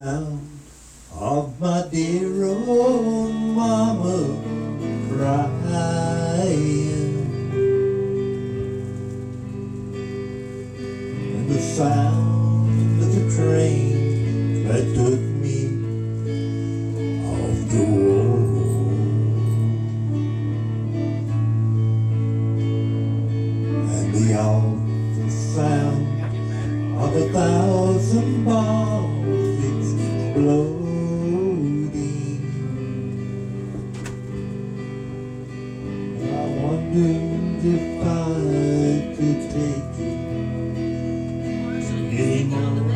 of my dear old mama crying. And the sound of the train that took You know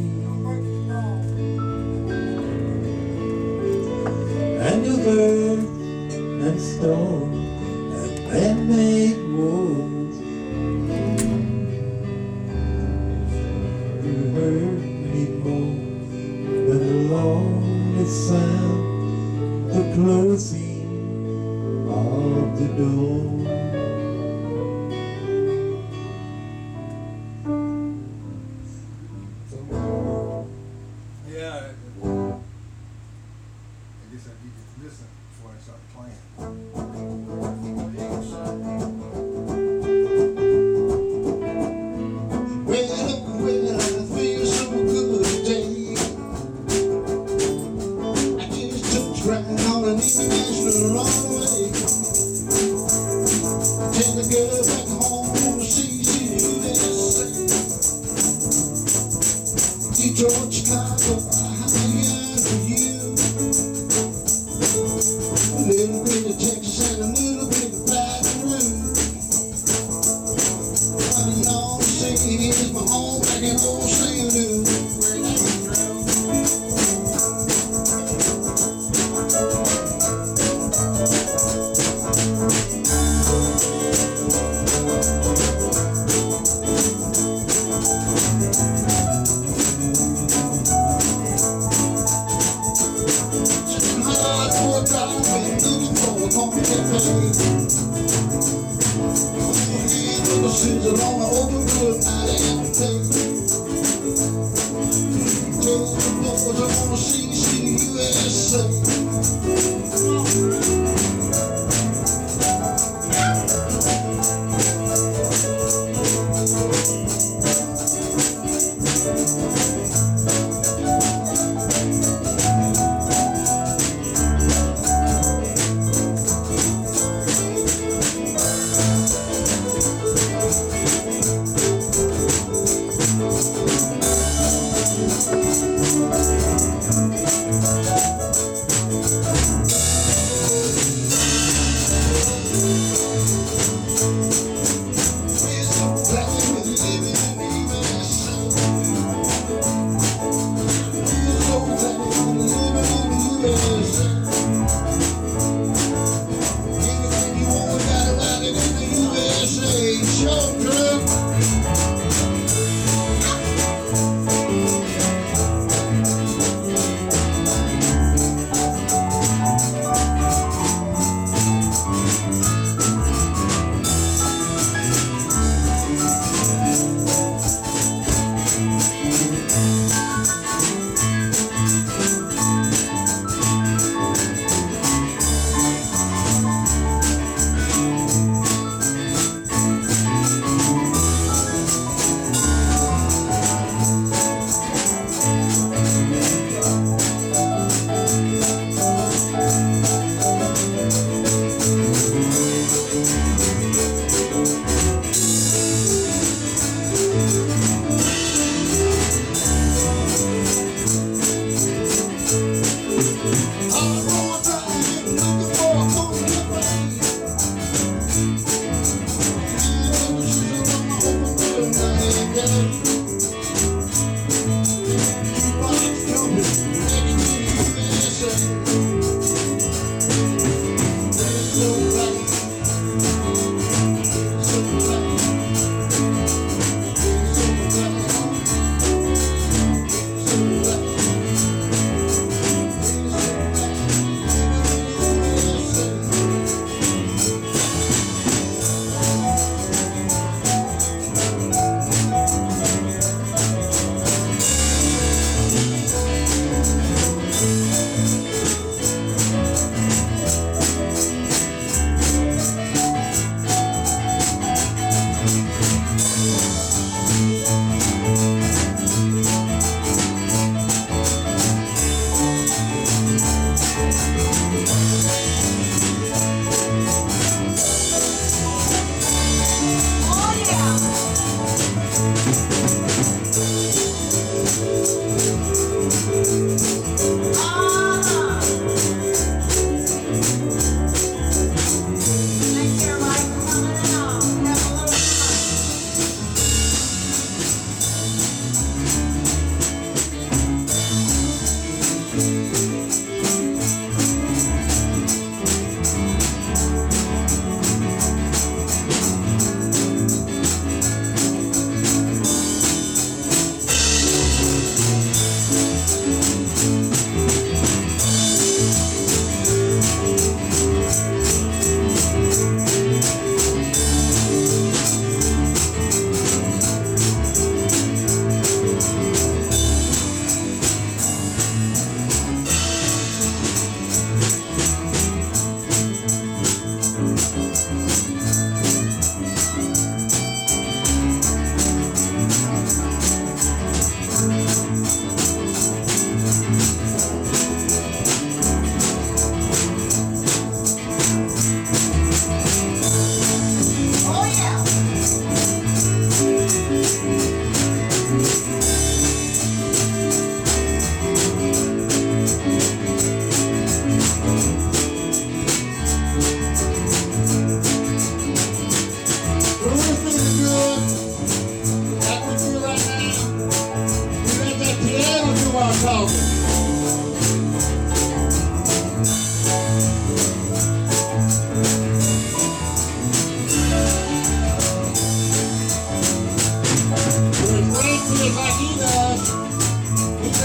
and then make moves. You me more than the longest sound, the closing of the door. don't you All right.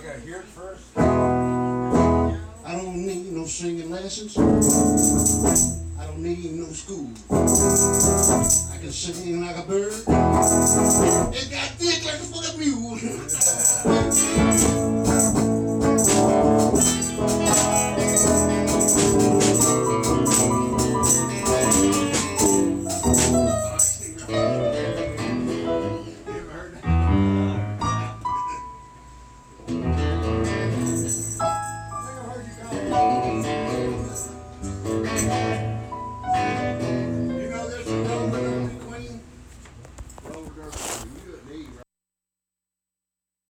I gotta first? I don't need no singing lessons. I don't need no school. I can sing like a bird. It got thick like a fucking mule.